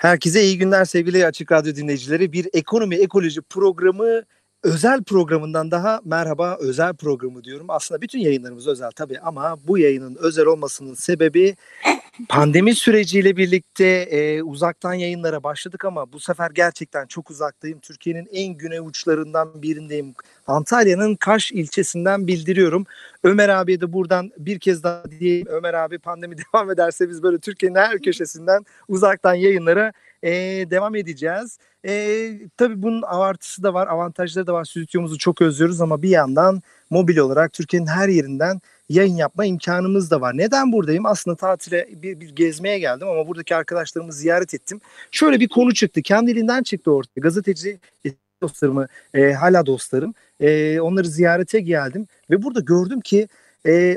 Herkese iyi günler sevgili Açık Radyo dinleyicileri. Bir ekonomi ekoloji programı özel programından daha merhaba özel programı diyorum. Aslında bütün yayınlarımız özel tabii ama bu yayının özel olmasının sebebi pandemi süreciyle birlikte e, uzaktan yayınlara başladık ama bu sefer gerçekten çok uzaktayım. Türkiye'nin en güney uçlarından birindeyim. Antalya'nın Kaş ilçesinden bildiriyorum. Ömer abiye de buradan bir kez daha diyeyim. Ömer abi pandemi devam ederse biz böyle Türkiye'nin her köşesinden uzaktan yayınlara e, devam edeceğiz. E, tabii bunun avartısı da var, avantajları da var. Stüdyomuzu çok özlüyoruz ama bir yandan mobil olarak Türkiye'nin her yerinden yayın yapma imkanımız da var. Neden buradayım? Aslında tatile bir, bir gezmeye geldim ama buradaki arkadaşlarımı ziyaret ettim. Şöyle bir konu çıktı. Kendiliğinden çıktı ortaya. Gazeteci dostlarımı, e, hala dostlarım. E, onları ziyarete geldim ve burada gördüm ki e,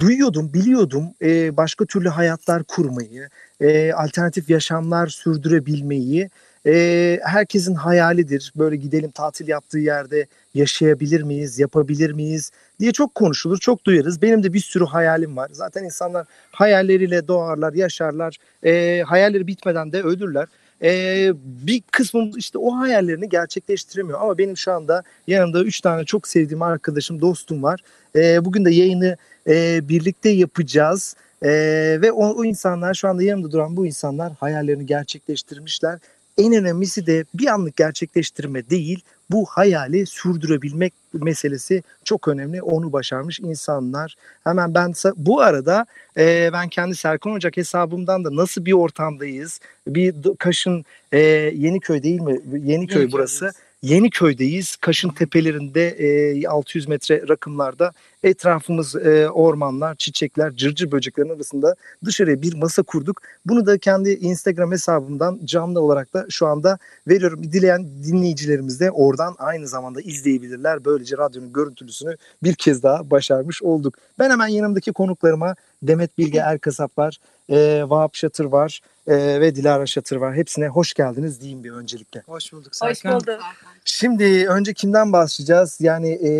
duyuyordum, biliyordum e, başka türlü hayatlar kurmayı, e, alternatif yaşamlar sürdürebilmeyi. E, herkesin hayalidir. Böyle gidelim tatil yaptığı yerde yaşayabilir miyiz, yapabilir miyiz diye çok konuşulur, çok duyarız. Benim de bir sürü hayalim var. Zaten insanlar hayalleriyle doğarlar, yaşarlar. E, hayalleri bitmeden de ölürler. Ee, bir kısmımız işte o hayallerini gerçekleştiremiyor. Ama benim şu anda yanımda üç tane çok sevdiğim arkadaşım, dostum var. Ee, bugün de yayını e, birlikte yapacağız. Ee, ve o, o insanlar şu anda yanımda duran bu insanlar hayallerini gerçekleştirmişler. En önemlisi de bir anlık gerçekleştirme değil, bu hayali sürdürebilmek meselesi çok önemli. Onu başarmış insanlar. Hemen ben bu arada e, ben kendi Serkan Ocak hesabımdan da nasıl bir ortamdayız? Bir Kaş'ın e, Yeniköy değil mi? Yeniköy, Yeniköy burası. Evet Yeniköy'deyiz. Kaşın tepelerinde e, 600 metre rakımlarda etrafımız e, ormanlar, çiçekler, cırcır böceklerin arasında dışarıya bir masa kurduk. Bunu da kendi Instagram hesabımdan canlı olarak da şu anda veriyorum. Dileyen dinleyicilerimiz de oradan aynı zamanda izleyebilirler. Böylece radyonun görüntülüsünü bir kez daha başarmış olduk. Ben hemen yanımdaki konuklarıma Demet Bilge Erkasap var, e, Vahap Şatır var e, ve Dilara Şatır var. Hepsine hoş geldiniz diyeyim bir öncelikle. Hoş bulduk Serkan. Hoş bulduk. Şimdi önce kimden başlayacağız? Yani e,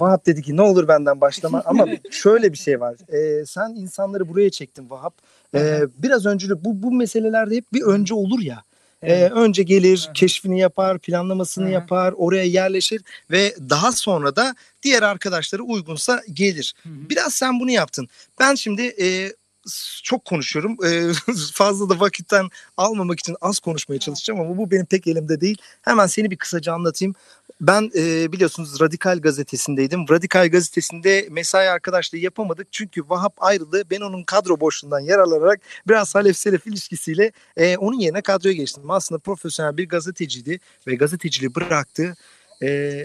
Vahap dedi ki ne olur benden başlama ama şöyle bir şey var. E, sen insanları buraya çektin Vahap. E, biraz önce bu, bu meselelerde hep bir önce olur ya. Evet. Ee, önce gelir, evet. keşfini yapar, planlamasını evet. yapar, oraya yerleşir ve daha sonra da diğer arkadaşları uygunsa gelir. Hı hı. Biraz sen bunu yaptın. Ben şimdi e, çok konuşuyorum. E, fazla da vakitten almamak için az konuşmaya çalışacağım ama bu benim pek elimde değil. Hemen seni bir kısaca anlatayım. Ben e, biliyorsunuz Radikal gazetesindeydim. Radikal gazetesinde mesai arkadaşlığı yapamadık. Çünkü Vahap ayrıldı. Ben onun kadro boşluğundan yararlanarak biraz Halef Selef ilişkisiyle e, onun yerine kadroya geçtim. Aslında profesyonel bir gazeteciydi ve gazeteciliği bıraktı. E,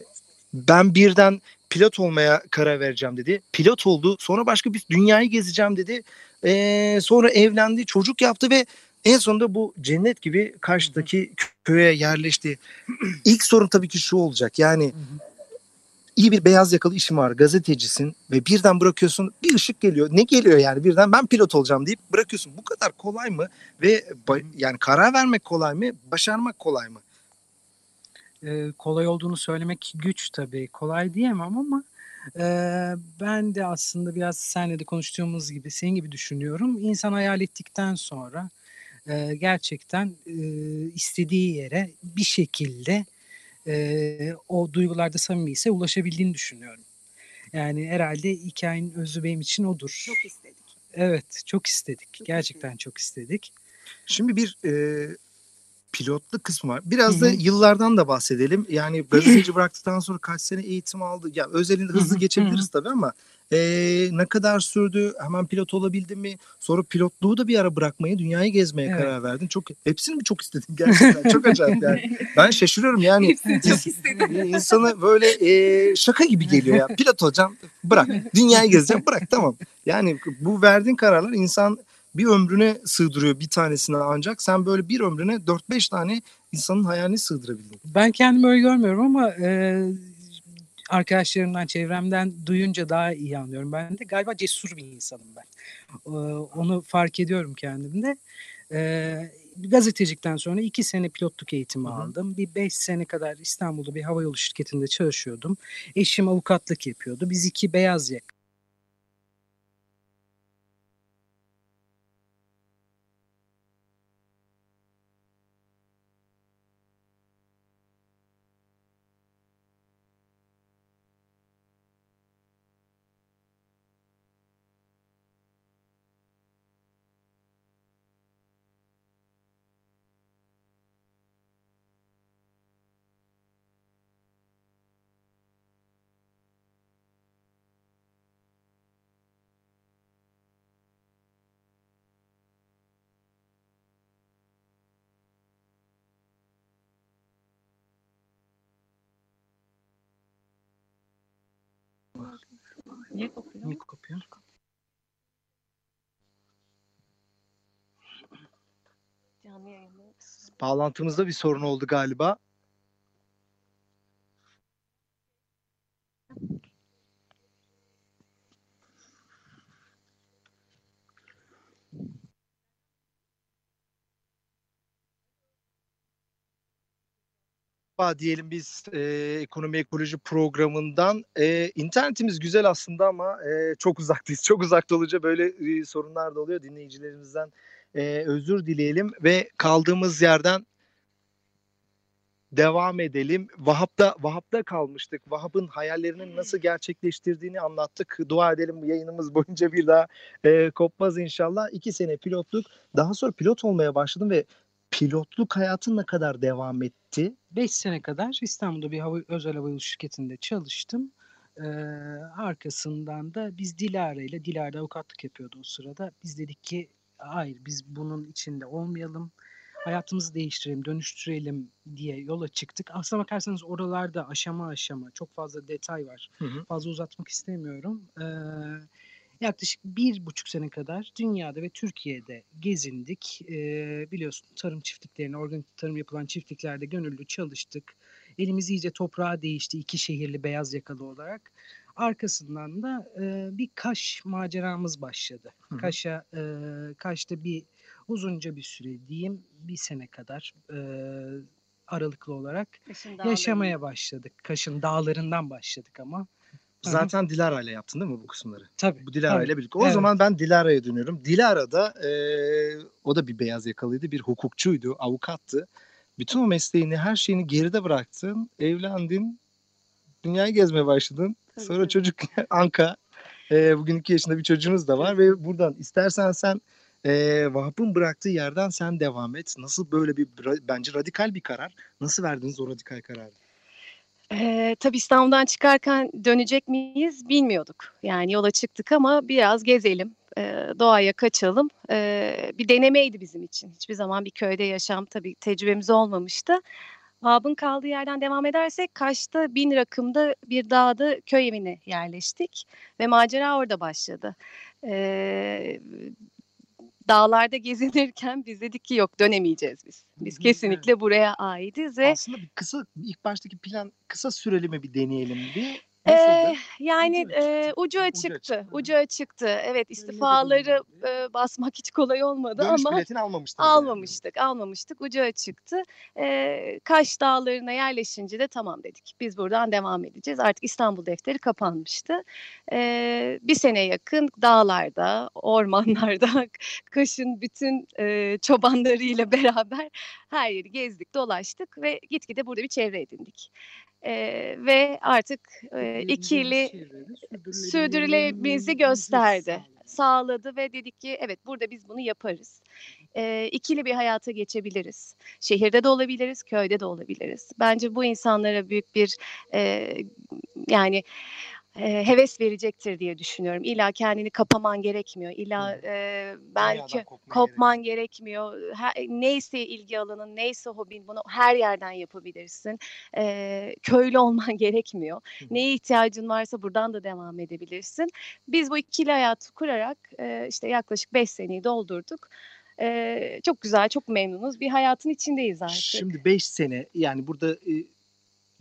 ben birden pilot olmaya karar vereceğim dedi. Pilot oldu. Sonra başka bir dünyayı gezeceğim dedi. Ee, sonra evlendi, çocuk yaptı ve en sonunda bu cennet gibi karşıdaki köye yerleşti. İlk sorun tabii ki şu olacak. Yani iyi bir beyaz yakalı işim var, gazetecisin ve birden bırakıyorsun bir ışık geliyor. Ne geliyor yani birden ben pilot olacağım deyip bırakıyorsun. Bu kadar kolay mı? Ve yani karar vermek kolay mı? Başarmak kolay mı? Ee, kolay olduğunu söylemek güç tabii. Kolay diyemem ama Eee, ben de aslında biraz seninle de konuştuğumuz gibi, senin gibi düşünüyorum. İnsan hayal ettikten sonra, eee, gerçekten, eee, istediği yere bir şekilde, eee, o duygularda samimiyse ulaşabildiğini düşünüyorum. Yani herhalde hikayenin özü benim için odur. Çok istedik. Evet, çok istedik. Çok Gerçekten istedik. çok istedik. Şimdi bir, eee pilotlu kısmı var. Biraz da yıllardan da bahsedelim. Yani gazeteci bıraktıktan sonra kaç sene eğitim aldı? Ya özelinde hızlı geçebiliriz tabii ama e, ne kadar sürdü? Hemen pilot olabildin mi? Sonra pilotluğu da bir ara bırakmayı, dünyayı gezmeye evet. karar verdin. Çok hepsini mi çok istedin gerçekten? çok acayip yani. Ben şaşırıyorum yani. Hepsini çok istedim. İnsanı böyle e, şaka gibi geliyor ya. Pilot olacağım, bırak. Dünyayı gezeceğim, bırak tamam. Yani bu verdiğin kararlar insan bir ömrüne sığdırıyor bir tanesine ancak. Sen böyle bir ömrüne 4-5 tane insanın hayalini sığdırabildin. Ben kendimi öyle görmüyorum ama e, arkadaşlarımdan, çevremden duyunca daha iyi anlıyorum. Ben de galiba cesur bir insanım ben. E, onu fark ediyorum kendimde. E, gazetecilikten sonra iki sene pilotluk eğitimi Hı-hı. aldım. Bir beş sene kadar İstanbul'da bir havayolu şirketinde çalışıyordum. Eşim avukatlık yapıyordu. Biz iki beyaz yaka Niye kopuyor? Niye kopuyor? Canlı yayında. Bağlantımızda bir sorun oldu galiba. Diyelim biz e, ekonomi ekoloji programından. E, internetimiz güzel aslında ama e, çok uzaktayız. Çok uzakta olunca böyle e, sorunlar da oluyor. Dinleyicilerimizden e, özür dileyelim ve kaldığımız yerden devam edelim. Vahap'ta Vahap'ta kalmıştık. Vahap'ın hayallerinin nasıl gerçekleştirdiğini anlattık. Dua edelim bu yayınımız boyunca bir daha e, kopmaz inşallah. İki sene pilotluk. Daha sonra pilot olmaya başladım ve pilotluk hayatın ne kadar devam etti? 5 sene kadar İstanbul'da bir hava, özel havayolu şirketinde çalıştım. Ee, arkasından da biz Dilara ile Dilara avukatlık yapıyordu o sırada. Biz dedik ki hayır biz bunun içinde olmayalım. Hayatımızı değiştirelim, dönüştürelim diye yola çıktık. Aslına bakarsanız oralarda aşama aşama çok fazla detay var. Hı hı. Fazla uzatmak istemiyorum. Ee, yaklaşık bir buçuk sene kadar dünyada ve Türkiye'de gezindik. E, biliyorsun tarım çiftliklerine, organik tarım yapılan çiftliklerde gönüllü çalıştık. Elimiz iyice toprağa değişti iki şehirli beyaz yakalı olarak. Arkasından da e, bir Kaş maceramız başladı. Hı. Kaş'a e, Kaş'ta bir uzunca bir süre diyeyim bir sene kadar e, aralıklı olarak yaşamaya başladık. Kaş'ın dağlarından başladık ama. Zaten Dilara ile yaptın değil mi bu kısımları? Tabii. Bu Dilara ile birlikte. O evet. zaman ben Dilara'ya dönüyorum. Dilara da e, o da bir beyaz yakalıydı. Bir hukukçuydu, avukattı. Bütün o mesleğini, her şeyini geride bıraktın. Evlendin. Dünyayı gezmeye başladın. Tabii Sonra tabii. çocuk Anka. E, bugün iki yaşında bir çocuğunuz da var. Ve buradan istersen sen e, Vahap'ın bıraktığı yerden sen devam et. Nasıl böyle bir bence radikal bir karar. Nasıl verdiniz o radikal kararı? Ee, tabii İstanbul'dan çıkarken dönecek miyiz bilmiyorduk. Yani yola çıktık ama biraz gezelim, e, doğaya kaçalım. E, bir denemeydi bizim için. Hiçbir zaman bir köyde yaşam tabii tecrübemiz olmamıştı. Vab'ın kaldığı yerden devam edersek Kaş'ta bin rakımda bir dağda köy evine yerleştik ve macera orada başladı. Ee, dağlarda gezinirken biz dedik ki yok dönemeyeceğiz biz. Biz kesinlikle evet. buraya aitiz ve aslında bir kısa ilk baştaki plan kısa süreli mi bir deneyelim bir ee, yani ucu, e, ucu açıktı. Ucu açıktı. Evet istifaları e, basmak hiç kolay olmadı Dönüş ama biletini almamıştık. Almamıştık. Yani. Almamıştık. Ucu açıktı. E, Kaş dağlarına yerleşince de tamam dedik. Biz buradan devam edeceğiz. Artık İstanbul defteri kapanmıştı. E, bir sene yakın dağlarda, ormanlarda, Kaş'ın bütün e, çobanlarıyla beraber her yeri gezdik, dolaştık ve gitgide burada bir çevre edindik e, ve artık e, ikili sürdürülebilirliğimizi gösterdi. Sağladı ve dedik ki evet burada biz bunu yaparız. E, ikili bir hayata geçebiliriz. Şehirde de olabiliriz, köyde de olabiliriz. Bence bu insanlara büyük bir e, yani e, heves verecektir diye düşünüyorum. İlla kendini kapaman gerekmiyor. İlla e, belki kopman kopman gerekmiyor. Her, neyse ilgi alanın, neyse hobin bunu her yerden yapabilirsin. E, köylü olman gerekmiyor. Hı. Neye ihtiyacın varsa buradan da devam edebilirsin. Biz bu ikili hayatı kurarak e, işte yaklaşık 5 seneyi doldurduk. E, çok güzel, çok memnunuz. Bir hayatın içindeyiz artık. Şimdi 5 sene yani burada e,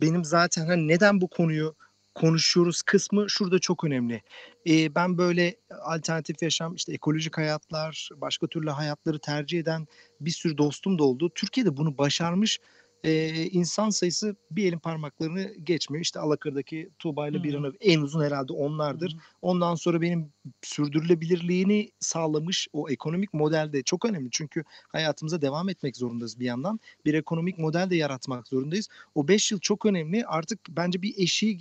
benim zaten hani neden bu konuyu konuşuyoruz kısmı şurada çok önemli. E, ben böyle alternatif yaşam, işte ekolojik hayatlar, başka türlü hayatları tercih eden bir sürü dostum da oldu. Türkiye'de bunu başarmış e, insan sayısı bir elin parmaklarını geçmiyor. İşte Alakır'daki Tuğba ile bir an en uzun herhalde onlardır. Ondan sonra benim sürdürülebilirliğini sağlamış o ekonomik model de çok önemli. Çünkü hayatımıza devam etmek zorundayız bir yandan. Bir ekonomik model de yaratmak zorundayız. O 5 yıl çok önemli. Artık bence bir eşi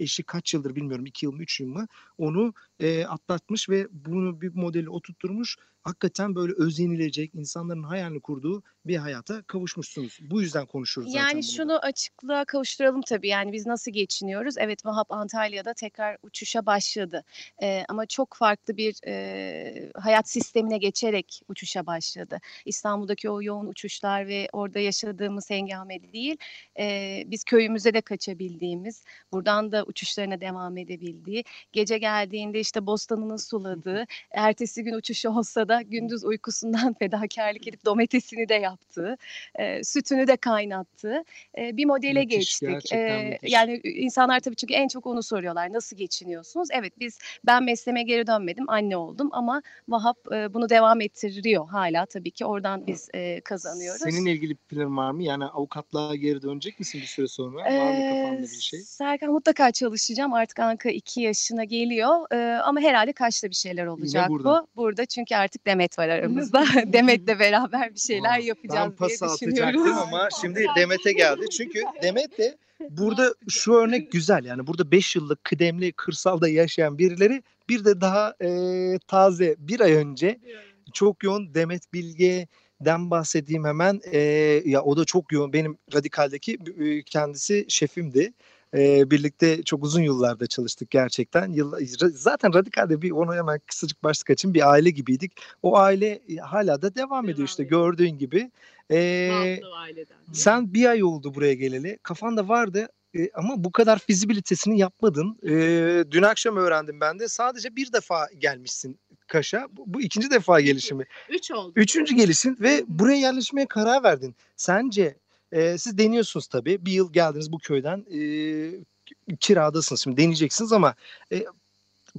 eşi kaç yıldır bilmiyorum 2 yıl mı 3 yıl mı onu e, atlatmış ve bunu bir modeli oturtturmuş. Hakikaten böyle özenilecek insanların hayalini kurduğu bir hayata kavuşmuşsunuz. Bu yüzden konuşuyoruz zaten Yani bunu da. şunu açıklığa kavuşturalım tabii. Yani biz nasıl geçiniyoruz? Evet Vahap Antalya'da tekrar uçuşa başladı. Ee, ama çok farklı bir e, hayat sistemine geçerek uçuşa başladı. İstanbul'daki o yoğun uçuşlar ve orada yaşadığımız hengame değil. e, biz köyümüze de kaçabildiğimiz, buradan da uçuşlarına devam edebildiği, gece geldiğinde işte bostanını suladığı, ertesi gün uçuşu olsa da gündüz uykusundan fedakarlık edip domatesini de yaptığı, e, sütünü de kaynattığı e, bir modele Müthiş, geçtik. E, müthiş. yani insanlar tabii çünkü en çok onu soruyorlar. Nasıl geçiniyorsunuz? Evet biz ben mesleğime geri dönmedim. Anne oldum ama Vahap e, bunu devam ettiriyor hala tabii ki. Oradan biz e, kazanıyoruz. Seninle ilgili bir planın var mı? Yani avukatlığa geri dönecek misin bir süre sonra? var mı kafanda bir şey? Ee, Serkan mutlaka çalışacağım. Artık Anka 2 yaşına geliyor. Ee, ama herhalde kaçta bir şeyler olacak burada. bu. Burada çünkü artık Demet var aramızda. Demet'le beraber bir şeyler yapacağız Ben pas diye atacaktım düşünüyoruz. ama şimdi Demet'e geldi. Çünkü Demet de burada şu örnek güzel. Yani burada 5 yıllık kıdemli kırsalda yaşayan birileri bir de daha e, taze bir ay önce çok yoğun Demet Bilge'den bahsedeyim hemen. E, ya o da çok yoğun. Benim Radikal'deki e, kendisi şefimdi. E, birlikte çok uzun yıllarda çalıştık gerçekten. Yıl, zaten Radikal'de bir onu hemen kısacık başlık açayım. Bir aile gibiydik. O aile hala da devam, ediyor işte ediyor. gördüğün gibi. E, sen bir ay oldu buraya geleli. Kafanda vardı e, ama bu kadar fizibilitesini yapmadın. E, dün akşam öğrendim ben de. Sadece bir defa gelmişsin Kaş'a. Bu, bu ikinci defa gelişimi. Üç oldu. Üçüncü gelişin ve buraya yerleşmeye karar verdin. Sence e, siz deniyorsunuz tabii. Bir yıl geldiniz bu köyden. E, kiradasınız şimdi deneyeceksiniz ama e,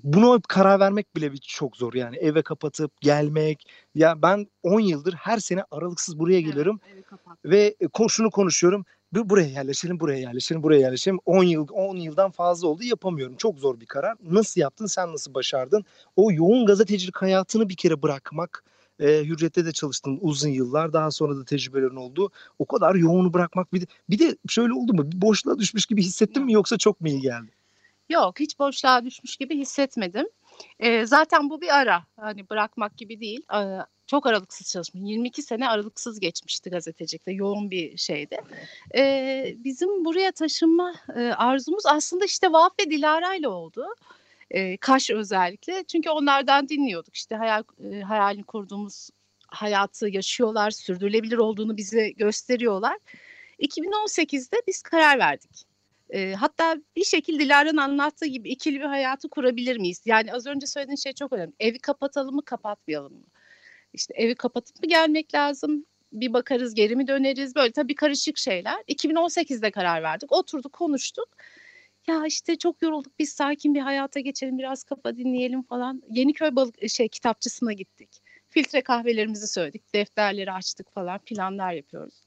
buna karar vermek bile bir çok zor yani eve kapatıp gelmek ya ben 10 yıldır her sene aralıksız buraya geliyorum Evet, ve e, şunu konuşuyorum. Bu buraya yerleşelim, buraya yerleşelim, buraya yerleşelim. 10 yıl 10 yıldan fazla oldu yapamıyorum. Çok zor bir karar. Nasıl yaptın? Sen nasıl başardın? O yoğun gazetecilik hayatını bir kere bırakmak. E, Hürriyet'te de çalıştın uzun yıllar. Daha sonra da tecrübelerin oldu. O kadar yoğunu bırakmak bir de, bir de şöyle oldu mu? Bir boşluğa düşmüş gibi hissettin mi yoksa çok mu iyi geldi? Yok hiç boşluğa düşmüş gibi hissetmedim. Ee, zaten bu bir ara. Hani bırakmak gibi değil. Ee, çok aralıksız çalışmış. 22 sene aralıksız geçmişti gazetecilikte. Yoğun bir şeydi. Ee, bizim buraya taşınma e, arzumuz aslında işte Vahap ve Dilara ile oldu. Ee, Kaş özellikle. Çünkü onlardan dinliyorduk. İşte hayal, e, hayalini kurduğumuz hayatı yaşıyorlar. Sürdürülebilir olduğunu bize gösteriyorlar. 2018'de biz karar verdik. E, hatta bir şekilde Dilara'nın anlattığı gibi ikili bir hayatı kurabilir miyiz? Yani az önce söylediğin şey çok önemli. Evi kapatalım mı kapatmayalım mı? İşte evi kapatıp mı gelmek lazım? Bir bakarız geri mi döneriz? Böyle tabii karışık şeyler. 2018'de karar verdik. Oturduk konuştuk. Ya işte çok yorulduk biz sakin bir hayata geçelim biraz kafa dinleyelim falan. Yeniköy balık şey kitapçısına gittik. Filtre kahvelerimizi söyledik. Defterleri açtık falan planlar yapıyoruz.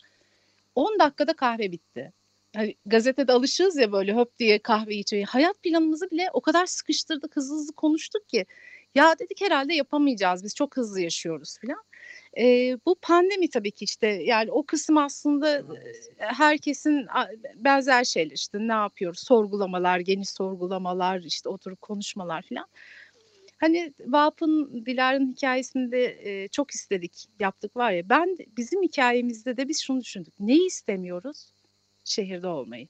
10 dakikada kahve bitti hani gazetede alışığız ya böyle höp diye kahve içmeyi. Hayat planımızı bile o kadar sıkıştırdık, hızlı hızlı konuştuk ki. Ya dedik herhalde yapamayacağız, biz çok hızlı yaşıyoruz falan. Ee, bu pandemi tabii ki işte yani o kısım aslında e, herkesin benzer şeyler işte ne yapıyoruz sorgulamalar, geniş sorgulamalar işte oturup konuşmalar falan. Hani Vap'ın Dilara'nın hikayesinde e, çok istedik yaptık var ya ben bizim hikayemizde de biz şunu düşündük neyi istemiyoruz? şehirde olmayı.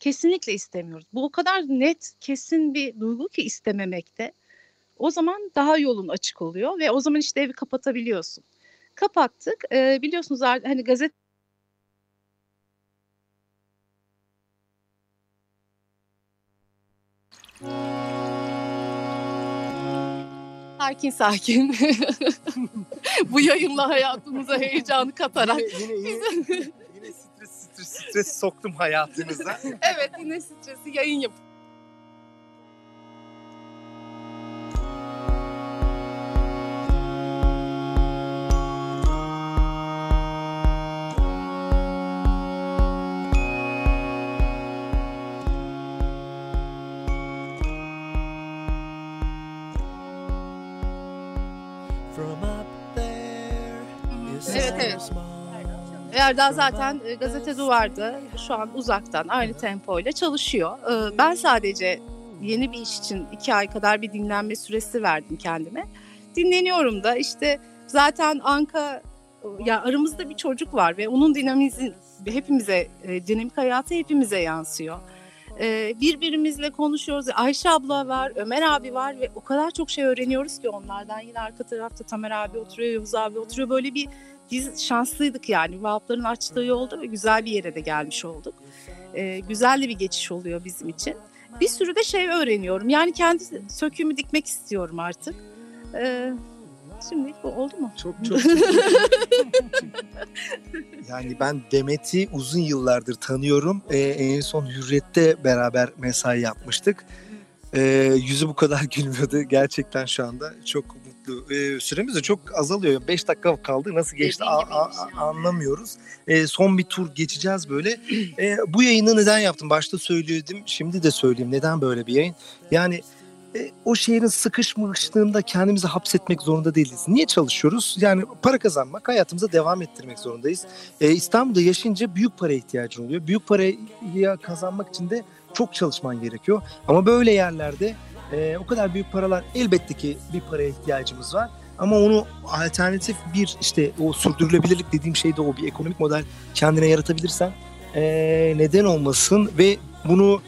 Kesinlikle istemiyoruz. Bu o kadar net, kesin bir duygu ki istememekte. O zaman daha yolun açık oluyor ve o zaman işte evi kapatabiliyorsun. Kapattık. Ee, biliyorsunuz hani gazete sakin sakin. Bu yayınla hayatımıza heyecanı katarak. Yine, yine, yine, yine stres, stres, stres soktum hayatınıza. evet yine stresi yayın yap. Erdal zaten e, gazete duvarda şu an uzaktan aynı tempoyla çalışıyor. Ee, ben sadece yeni bir iş için iki ay kadar bir dinlenme süresi verdim kendime. Dinleniyorum da işte zaten Anka ya aramızda bir çocuk var ve onun dinamizmi hepimize e, dinamik hayatı hepimize yansıyor. Birbirimizle konuşuyoruz. Ayşe abla var, Ömer abi var ve o kadar çok şey öğreniyoruz ki onlardan. Yine arka tarafta Tamer abi oturuyor, Yavuz abi oturuyor. Böyle bir biz şanslıydık yani. Vahapların açtığı yolda ve güzel bir yere de gelmiş olduk. Ee, güzel de bir geçiş oluyor bizim için. Bir sürü de şey öğreniyorum. Yani kendi söküğümü dikmek istiyorum artık. Ee, şimdi bu oldu mu? Çok çok. çok. yani ben Demet'i uzun yıllardır tanıyorum. Ee, en son Hürriyet'te beraber mesai yapmıştık. Ee, yüzü bu kadar gülmüyordu. Gerçekten şu anda çok Ee, süremiz de çok azalıyor. 5 dakika kaldı. Nasıl geçti a- a- anlamıyoruz. Ee, son bir tur geçeceğiz böyle. Ee, bu yayını neden yaptım? Başta söyledim. Şimdi de söyleyeyim. Neden böyle bir yayın? Yani e, o şehrin sıkışmışlığında kendimizi hapsetmek zorunda değiliz. Niye çalışıyoruz? Yani para kazanmak, hayatımıza devam ettirmek zorundayız. E, İstanbul'da yaşayınca büyük para ihtiyacın oluyor. Büyük parayı kazanmak için de çok çalışman gerekiyor. Ama böyle yerlerde e, o kadar büyük paralar elbette ki bir paraya ihtiyacımız var. Ama onu alternatif bir işte o sürdürülebilirlik dediğim şey de o bir ekonomik model kendine yaratabilirsen e, neden olmasın ve bunu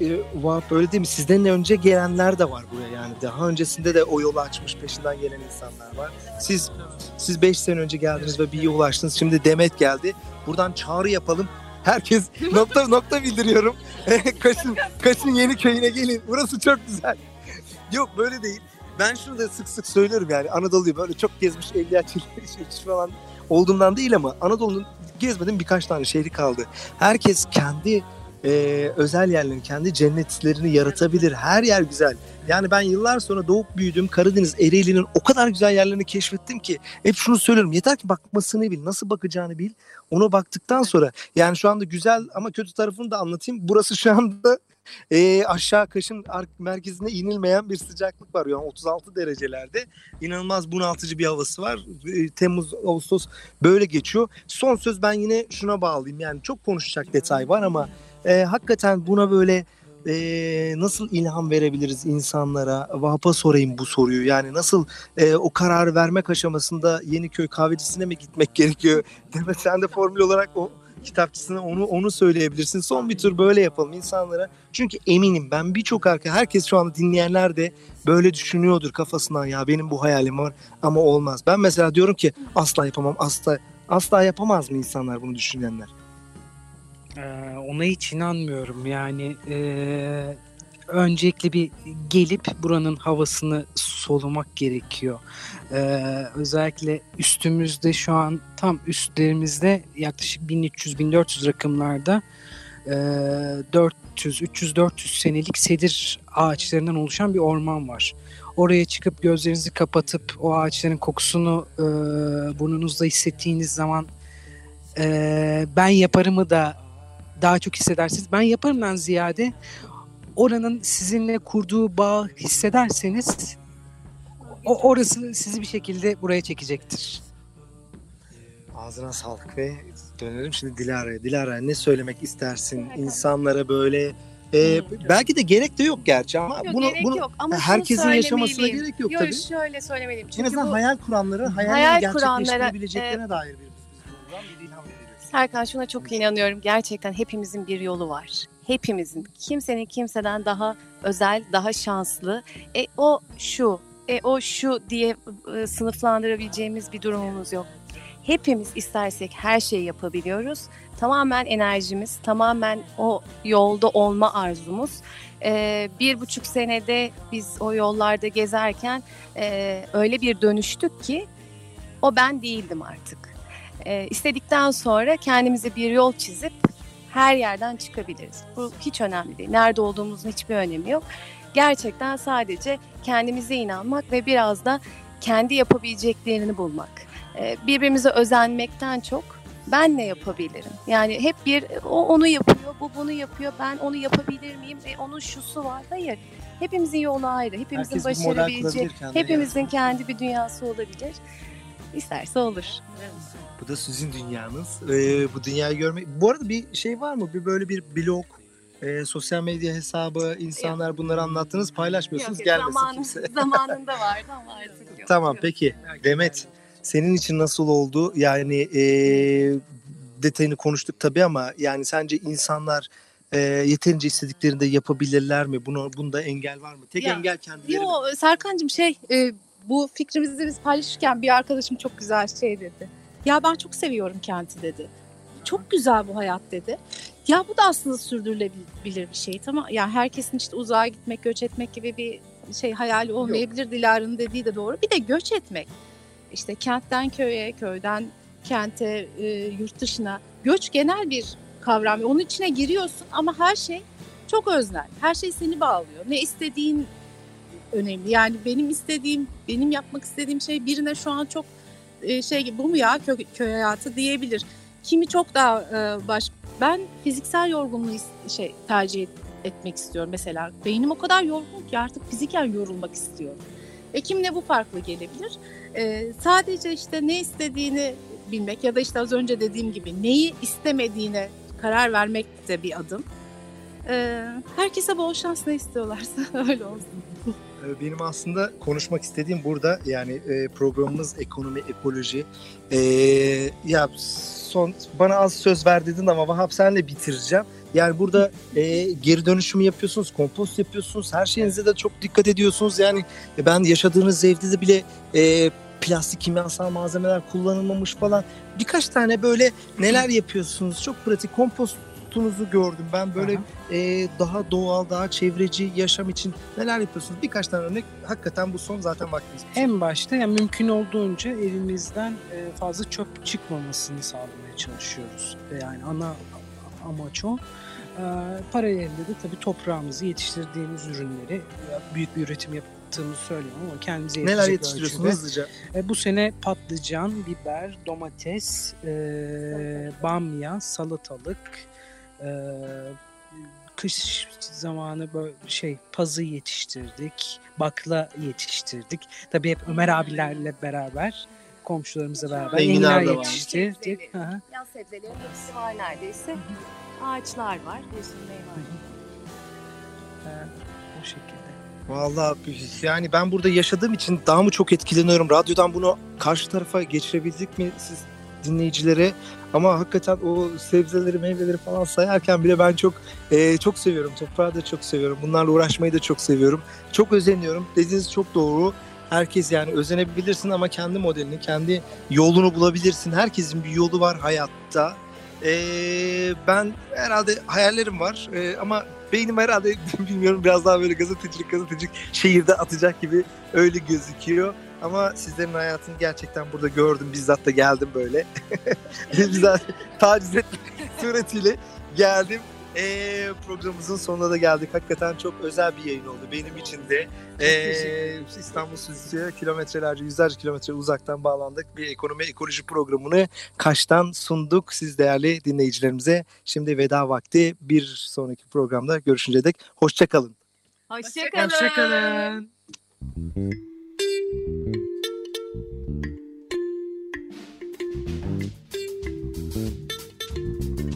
e, Vahap öyle değil mi? Sizden önce gelenler de var buraya yani. Daha öncesinde de o yolu açmış peşinden gelen insanlar var. Siz siz 5 sene önce geldiniz ve bir yol açtınız. Şimdi Demet geldi. Buradan çağrı yapalım. Herkes nokta nokta bildiriyorum. Kaşın, Kaşın yeni köyüne gelin. Burası çok güzel. Yok böyle değil. Ben şunu da sık sık söylüyorum yani Anadolu'yu böyle çok gezmiş 50 yaşlı falan olduğumdan değil ama Anadolu'nun gezmedim birkaç tane şehri kaldı. Herkes kendi e, özel yerlerini, kendi cennetlerini yaratabilir. Her yer güzel. Yani ben yıllar sonra doğup büyüdüm Karadeniz Ereğli'nin o kadar güzel yerlerini keşfettim ki hep şunu söylüyorum. Yeter ki bakmasını bil, nasıl bakacağını bil. Ona baktıktan sonra yani şu anda güzel ama kötü tarafını da anlatayım. Burası şu anda e, aşağı kaşın merkezine inilmeyen bir sıcaklık var. Yani 36 derecelerde inanılmaz bunaltıcı bir havası var. E, Temmuz, Ağustos böyle geçiyor. Son söz ben yine şuna bağlayayım. Yani çok konuşacak detay var ama e, hakikaten buna böyle e, nasıl ilham verebiliriz insanlara? Vahap'a sorayım bu soruyu. Yani nasıl e, o kararı vermek aşamasında Yeniköy kahvecisine mi gitmek gerekiyor? Demet sen de formül olarak o kitapçısına onu onu söyleyebilirsin. Son bir tur böyle yapalım insanlara. Çünkü eminim ben birçok arka herkes şu anda dinleyenler de böyle düşünüyordur kafasından ya benim bu hayalim var ama olmaz. Ben mesela diyorum ki asla yapamam asla asla yapamaz mı insanlar bunu düşünenler? Ee, ona hiç inanmıyorum. Yani e, öncelikle bir gelip buranın havasını solumak gerekiyor. Ee, özellikle üstümüzde şu an tam üstlerimizde yaklaşık 1300-1400 rakımlarda e, 400, 300-400 senelik sedir ağaçlarından oluşan bir orman var. Oraya çıkıp gözlerinizi kapatıp o ağaçların kokusunu e, burnunuzda hissettiğiniz zaman e, ben yaparımı da daha çok hissedersiniz. Ben yaparımdan ziyade oranın sizinle kurduğu bağ hissederseniz o orası sizi bir şekilde buraya çekecektir. Ağzına sağlık ve dönelim şimdi Dilara'ya. Dilara ne söylemek istersin insanlara böyle e, belki de gerek de yok gerçi ama Yok, bunu gerek bunu yok ama herkesin yaşamasına gerek yok Yok tabii. şöyle söylemeliyim. En Çünkü azından bu, hayal kuranları hayalini Hayal gerçekleştirebileceklerine kuranlara, dair bir, bir, bir ilham veriyoruz. Serkan şuna çok inanıyorum. Gerçekten hepimizin bir yolu var. Hepimizin kimsenin kimseden daha özel, daha şanslı. E o şu, e o şu diye e, sınıflandırabileceğimiz bir durumumuz yok. Hepimiz istersek her şeyi yapabiliyoruz. Tamamen enerjimiz, tamamen o yolda olma arzumuz. E, bir buçuk senede biz o yollarda gezerken e, öyle bir dönüştük ki o ben değildim artık. E, istedikten sonra kendimize bir yol çizip her yerden çıkabiliriz. Bu hiç önemli değil. Nerede olduğumuzun hiçbir önemi yok. Gerçekten sadece kendimize inanmak ve biraz da kendi yapabileceklerini bulmak. Ee, birbirimize özenmekten çok ben ne yapabilirim? Yani hep bir o onu yapıyor, bu bunu yapıyor. Ben onu yapabilir miyim? E, onun şusu var. Hayır. Hepimizin yolu ayrı. Hepimizin Herkes başarabileceği, hepimizin kendi bir dünyası olabilir. İsterse olur. Bu da sizin dünyanız. Ee, bu dünyayı görmek. Bu arada bir şey var mı? Bir böyle bir blog, e, sosyal medya hesabı, insanlar bunları anlattınız, paylaşmıyorsunuz. Yok, Gelmesin zamanı- kimse. zamanında vardı ama artık yok. Tamam Yok. peki. Demet senin için nasıl oldu? Yani e, detayını konuştuk tabii ama yani sence insanlar e, yeterince istediklerinde yapabilirler mi? Bunu bunda engel var mı? Tek Ya, engel kendileri mi? Yo Serkan'cığım şey e, bu fikrimizi biz paylaşırken bir arkadaşım çok güzel şey dedi. Ya ben çok seviyorum kenti dedi. Çok güzel bu hayat dedi. Ya bu da aslında sürdürülebilir bir şey. Tamam yani herkesin işte uzağa gitmek, göç etmek gibi bir şey hayali olmayabilir. Dilara'nın dediği de doğru. Bir de göç etmek. İşte kentten köye, köyden kente, e, yurt dışına. Göç genel bir kavram. Onun içine giriyorsun ama her şey çok öznel. Her şey seni bağlıyor. Ne istediğin önemli. Yani benim istediğim, benim yapmak istediğim şey birine şu an çok e, şey bu mu ya köy, köy hayatı diyebilir. Kimi çok daha e, baş. Ben fiziksel yorgunluğu şey tercih et- etmek istiyorum mesela. Beynim o kadar yorgun ki artık fiziken yorulmak istiyorum. E kimle bu farklı gelebilir? E, sadece işte ne istediğini bilmek ya da işte az önce dediğim gibi neyi istemediğine karar vermek de bir adım. E, herkese bol şans ne istiyorlarsa öyle olsun. Ee, Benim aslında konuşmak istediğim burada yani e, programımız ekonomi, ekoloji. Ee, ya son bana az söz ver dedin ama Vahap senle bitireceğim. Yani burada e, geri dönüşümü yapıyorsunuz, kompost yapıyorsunuz, her şeyinize de çok dikkat ediyorsunuz. Yani e, ben yaşadığınız evde de bile e, plastik kimyasal malzemeler kullanılmamış falan. Birkaç tane böyle neler yapıyorsunuz? Çok pratik kompostunuzu gördüm. Ben böyle Aha. e, daha doğal, daha çevreci yaşam için neler yapıyorsunuz? Birkaç tane örnek. Hakikaten bu son zaten vaktimiz. En başta yani mümkün olduğunca evimizden e, fazla çöp çıkmamasını sağlamaya çalışıyoruz. Yani ana amaç o. E, Paralelde de tabii toprağımızı yetiştirdiğimiz ürünleri büyük bir üretim yaptığımızı söylüyorum ama kendimize Neler yetecek yetiştiriyorsunuz ölçüde. hızlıca? E, bu sene patlıcan, biber, domates, e, bamya, salatalık, e, kış zamanı böyle şey pazı yetiştirdik, bakla yetiştirdik. Tabii hep Ömer abilerle beraber, komşularımızla beraber Enginar yetiştirdik. Yaz sebzelerin hepsi var neredeyse. Ağaçlar var, bir sürü meyve var. O şekilde. Vallahi yani ben burada yaşadığım için daha mı çok etkileniyorum. Radyodan bunu karşı tarafa geçirebildik mi siz dinleyicilere? Ama hakikaten o sebzeleri, meyveleri falan sayarken bile ben çok e, çok seviyorum. Toprağı da çok seviyorum. Bunlarla uğraşmayı da çok seviyorum. Çok özeniyorum. Dediğiniz çok doğru. Herkes yani özenebilirsin ama kendi modelini, kendi yolunu bulabilirsin. Herkesin bir yolu var hayatta. E, ben herhalde hayallerim var E, ama beynim herhalde bilmiyorum biraz daha böyle gazetecilik gazetecilik şehirde atacak gibi öyle gözüküyor. Ama sizlerin hayatını gerçekten burada gördüm. Bizzat da geldim böyle. Bizzat taciz etmek suretiyle geldim. Ee, programımızın sonuna da geldik. Hakikaten çok özel bir yayın oldu benim için de. Ee, İstanbul Stüdyosu'ya kilometrelerce, yüzlerce kilometre uzaktan bağlandık. Bir ekonomi ekoloji programını Kaş'tan sunduk siz değerli dinleyicilerimize. Şimdi veda vakti. Bir sonraki programda görüşünceye dek hoşçakalın. Hoşçakalın. Hoşçakalın.